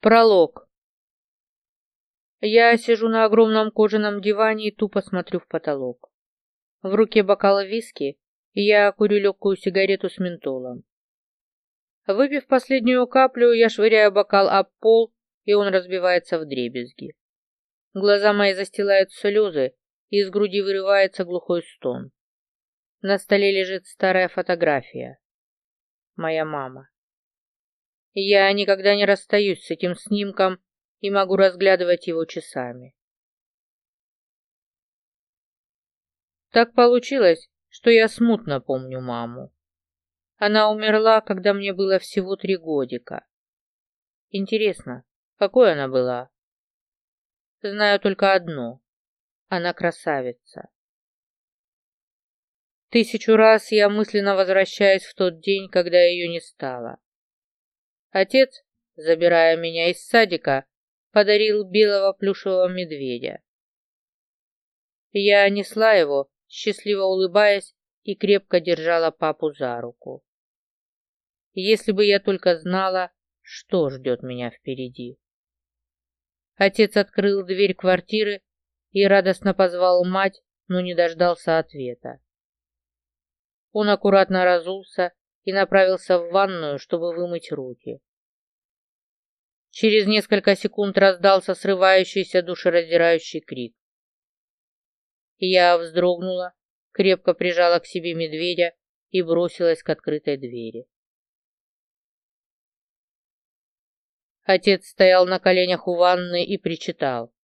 Пролог. Я сижу на огромном кожаном диване и тупо смотрю в потолок. В руке бокал виски, и я курю легкую сигарету с ментолом. Выпив последнюю каплю, я швыряю бокал об пол, и он разбивается в дребезги. Глаза мои застилают слезы, и из груди вырывается глухой стон. На столе лежит старая фотография. Моя мама. Я никогда не расстаюсь с этим снимком и могу разглядывать его часами. Так получилось, что я смутно помню маму. Она умерла, когда мне было всего три годика. Интересно, какой она была? Знаю только одно. Она красавица. Тысячу раз я мысленно возвращаюсь в тот день, когда ее не стало. Отец, забирая меня из садика, подарил белого плюшевого медведя. Я несла его, счастливо улыбаясь, и крепко держала папу за руку. Если бы я только знала, что ждет меня впереди. Отец открыл дверь квартиры и радостно позвал мать, но не дождался ответа. Он аккуратно разулся и направился в ванную, чтобы вымыть руки. Через несколько секунд раздался срывающийся душераздирающий крик. Я вздрогнула, крепко прижала к себе медведя и бросилась к открытой двери. Отец стоял на коленях у ванны и причитал.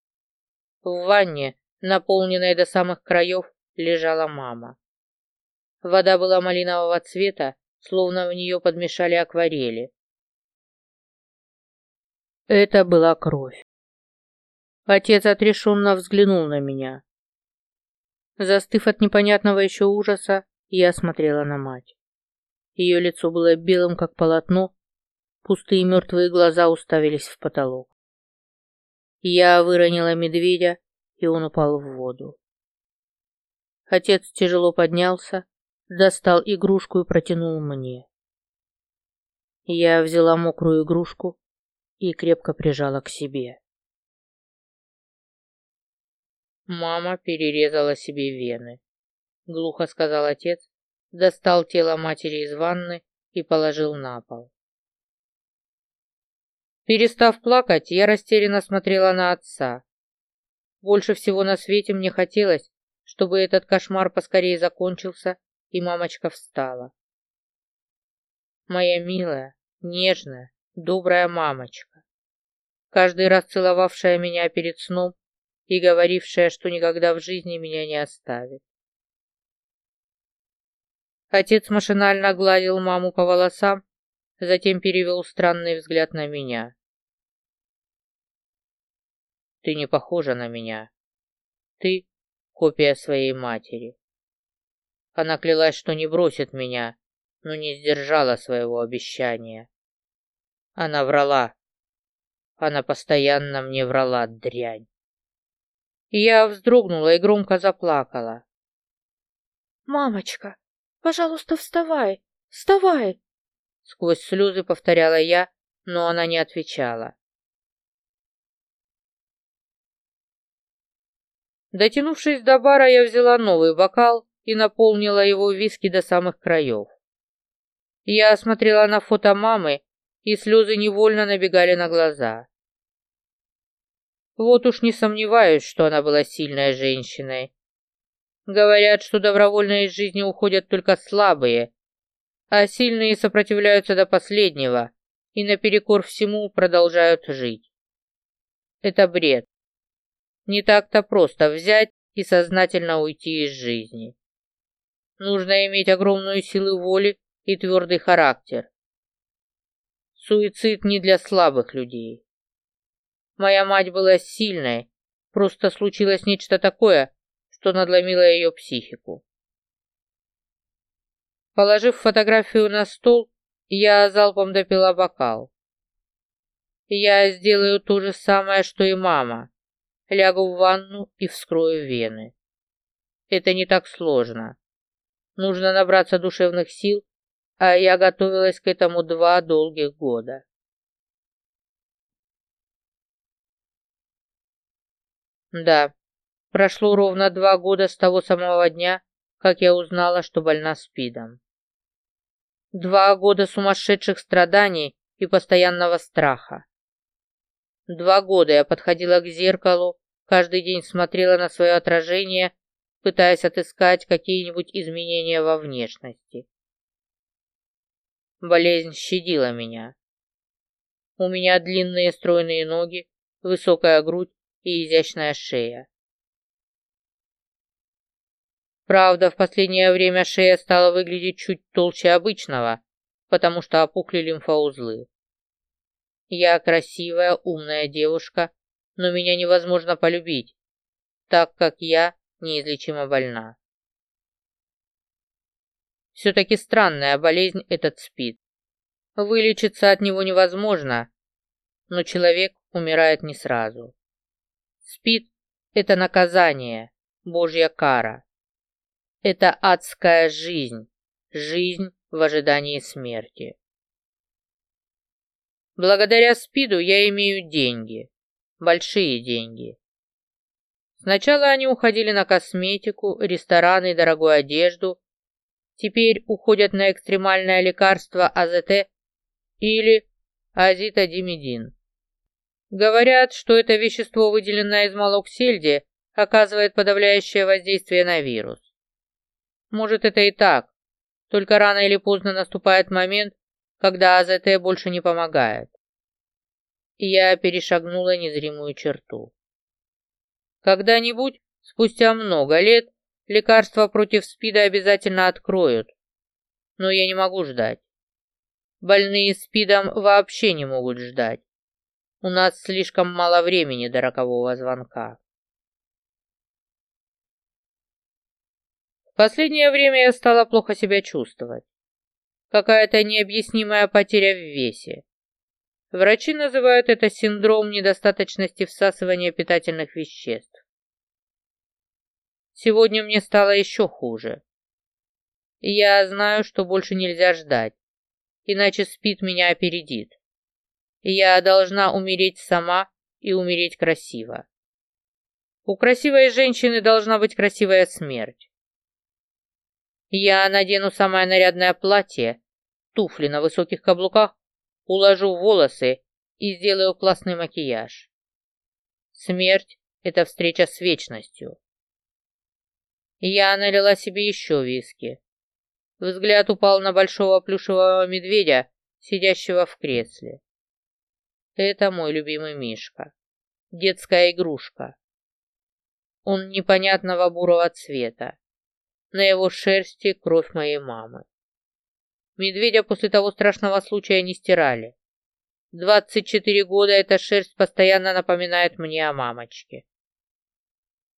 В ванне, наполненной до самых краев, лежала мама. Вода была малинового цвета, словно в нее подмешали акварели. Это была кровь. Отец отрешенно взглянул на меня. Застыв от непонятного еще ужаса, я смотрела на мать. Ее лицо было белым, как полотно, пустые мертвые глаза уставились в потолок. Я выронила медведя, и он упал в воду. Отец тяжело поднялся, достал игрушку и протянул мне. Я взяла мокрую игрушку и крепко прижала к себе. Мама перерезала себе вены, глухо сказал отец, достал тело матери из ванны и положил на пол. Перестав плакать, я растерянно смотрела на отца. Больше всего на свете мне хотелось, чтобы этот кошмар поскорее закончился и мамочка встала. Моя милая, нежная, добрая мамочка, каждый раз целовавшая меня перед сном и говорившая, что никогда в жизни меня не оставит. Отец машинально гладил маму по волосам, затем перевел странный взгляд на меня. «Ты не похожа на меня. Ты — копия своей матери. Она клялась, что не бросит меня, но не сдержала своего обещания. Она врала. Она постоянно мне врала, дрянь. Я вздрогнула и громко заплакала. «Мамочка, пожалуйста, вставай, вставай!» Сквозь слезы повторяла я, но она не отвечала. Дотянувшись до бара, я взяла новый бокал и наполнила его виски до самых краев. Я смотрела на фото мамы, и слезы невольно набегали на глаза. Вот уж не сомневаюсь, что она была сильной женщиной. Говорят, что добровольно из жизни уходят только слабые, а сильные сопротивляются до последнего и наперекор всему продолжают жить. Это бред. Не так-то просто взять и сознательно уйти из жизни. Нужно иметь огромную силу воли и твердый характер. Суицид не для слабых людей. Моя мать была сильной, просто случилось нечто такое, что надломило ее психику. Положив фотографию на стол, я залпом допила бокал. Я сделаю то же самое, что и мама. Лягу в ванну и вскрою вены. Это не так сложно. Нужно набраться душевных сил, а я готовилась к этому два долгих года. Да, прошло ровно два года с того самого дня, как я узнала, что больна СПИДом. Два года сумасшедших страданий и постоянного страха. Два года я подходила к зеркалу, каждый день смотрела на свое отражение пытаясь отыскать какие-нибудь изменения во внешности. Болезнь щадила меня. У меня длинные стройные ноги, высокая грудь и изящная шея. Правда, в последнее время шея стала выглядеть чуть толще обычного, потому что опухли лимфоузлы. Я красивая, умная девушка, но меня невозможно полюбить, так как я неизлечимо больна. Все-таки странная болезнь этот СПИД. Вылечиться от него невозможно, но человек умирает не сразу. СПИД – это наказание, Божья кара. Это адская жизнь, жизнь в ожидании смерти. Благодаря СПИДу я имею деньги, большие деньги. Сначала они уходили на косметику, рестораны и дорогую одежду, теперь уходят на экстремальное лекарство АЗТ или азитодимидин. Говорят, что это вещество, выделенное из молок сельди, оказывает подавляющее воздействие на вирус. Может, это и так, только рано или поздно наступает момент, когда АЗТ больше не помогает. И я перешагнула незримую черту. Когда-нибудь, спустя много лет, лекарства против СПИДа обязательно откроют, но я не могу ждать. Больные СПИДом вообще не могут ждать. У нас слишком мало времени до рокового звонка. В последнее время я стала плохо себя чувствовать. Какая-то необъяснимая потеря в весе. Врачи называют это синдром недостаточности всасывания питательных веществ. Сегодня мне стало еще хуже. Я знаю, что больше нельзя ждать, иначе спит меня опередит. Я должна умереть сама и умереть красиво. У красивой женщины должна быть красивая смерть. Я надену самое нарядное платье, туфли на высоких каблуках, уложу волосы и сделаю классный макияж. Смерть — это встреча с вечностью. Я налила себе еще виски. Взгляд упал на большого плюшевого медведя, сидящего в кресле. Это мой любимый Мишка. Детская игрушка. Он непонятного бурого цвета. На его шерсти кровь моей мамы. Медведя после того страшного случая не стирали. Двадцать четыре года эта шерсть постоянно напоминает мне о мамочке.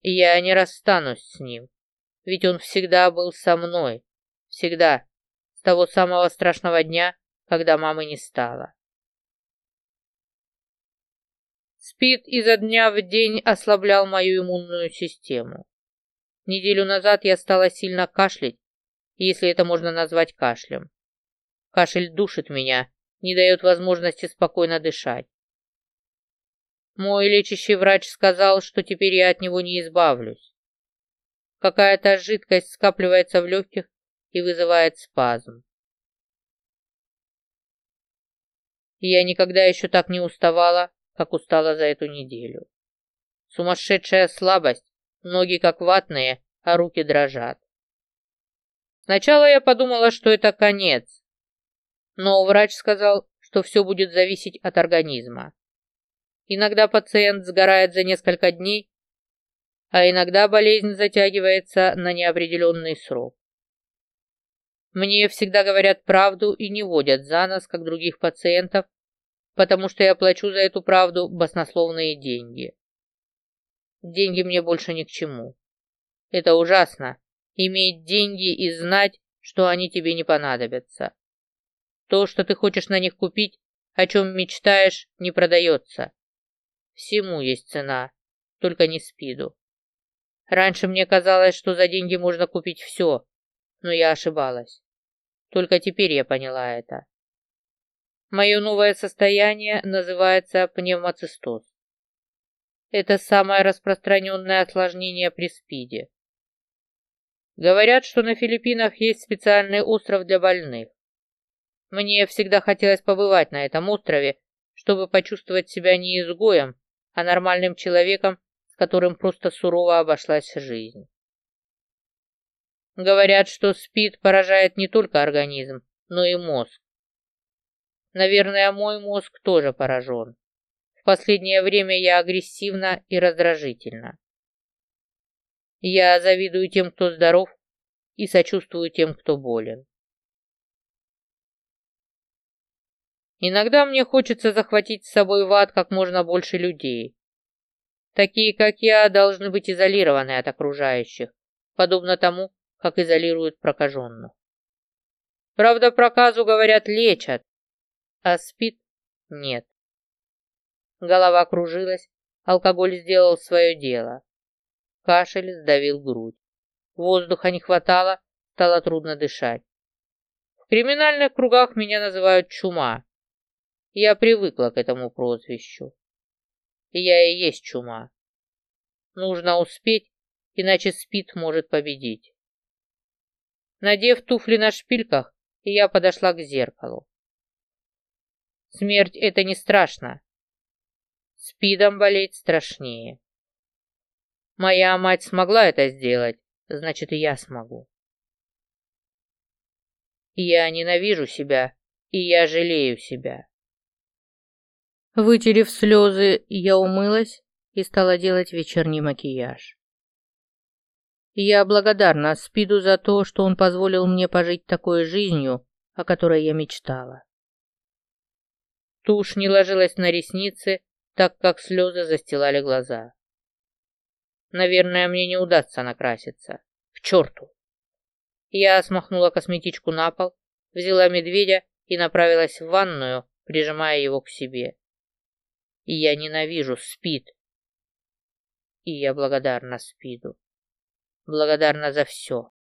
Я не расстанусь с ним ведь он всегда был со мной. Всегда. С того самого страшного дня, когда мамы не стало. Спид изо дня в день ослаблял мою иммунную систему. Неделю назад я стала сильно кашлять, если это можно назвать кашлем. Кашель душит меня, не дает возможности спокойно дышать. Мой лечащий врач сказал, что теперь я от него не избавлюсь. Какая-то жидкость скапливается в легких и вызывает спазм. я никогда еще так не уставала, как устала за эту неделю. Сумасшедшая слабость, ноги как ватные, а руки дрожат. Сначала я подумала, что это конец, но врач сказал, что все будет зависеть от организма. Иногда пациент сгорает за несколько дней, а иногда болезнь затягивается на неопределенный срок. Мне всегда говорят правду и не водят за нос, как других пациентов, потому что я плачу за эту правду баснословные деньги. Деньги мне больше ни к чему. Это ужасно, иметь деньги и знать, что они тебе не понадобятся. То, что ты хочешь на них купить, о чем мечтаешь, не продается. Всему есть цена, только не спиду. Раньше мне казалось, что за деньги можно купить все, но я ошибалась. Только теперь я поняла это. Мое новое состояние называется пневмоцистоз. Это самое распространенное осложнение при СПИДе. Говорят, что на Филиппинах есть специальный остров для больных. Мне всегда хотелось побывать на этом острове, чтобы почувствовать себя не изгоем, а нормальным человеком, которым просто сурово обошлась жизнь. Говорят, что СПИД поражает не только организм, но и мозг. Наверное, мой мозг тоже поражен. В последнее время я агрессивна и раздражительна. Я завидую тем, кто здоров, и сочувствую тем, кто болен. Иногда мне хочется захватить с собой в ад как можно больше людей. Такие, как я, должны быть изолированы от окружающих, подобно тому, как изолируют прокаженных. Правда, проказу, говорят, лечат, а спит нет. Голова кружилась, алкоголь сделал свое дело. Кашель сдавил грудь. Воздуха не хватало, стало трудно дышать. В криминальных кругах меня называют чума. Я привыкла к этому прозвищу. Я и есть чума. Нужно успеть, иначе спит может победить. Надев туфли на шпильках, я подошла к зеркалу. Смерть — это не страшно. Спидом болеть страшнее. Моя мать смогла это сделать, значит, и я смогу. Я ненавижу себя, и я жалею себя. Вытерев слезы, я умылась и стала делать вечерний макияж. Я благодарна Спиду за то, что он позволил мне пожить такой жизнью, о которой я мечтала. Тушь не ложилась на ресницы, так как слезы застилали глаза. Наверное, мне не удастся накраситься. К черту! Я смахнула косметичку на пол, взяла медведя и направилась в ванную, прижимая его к себе. И я ненавижу Спид. И я благодарна Спиду. Благодарна за все.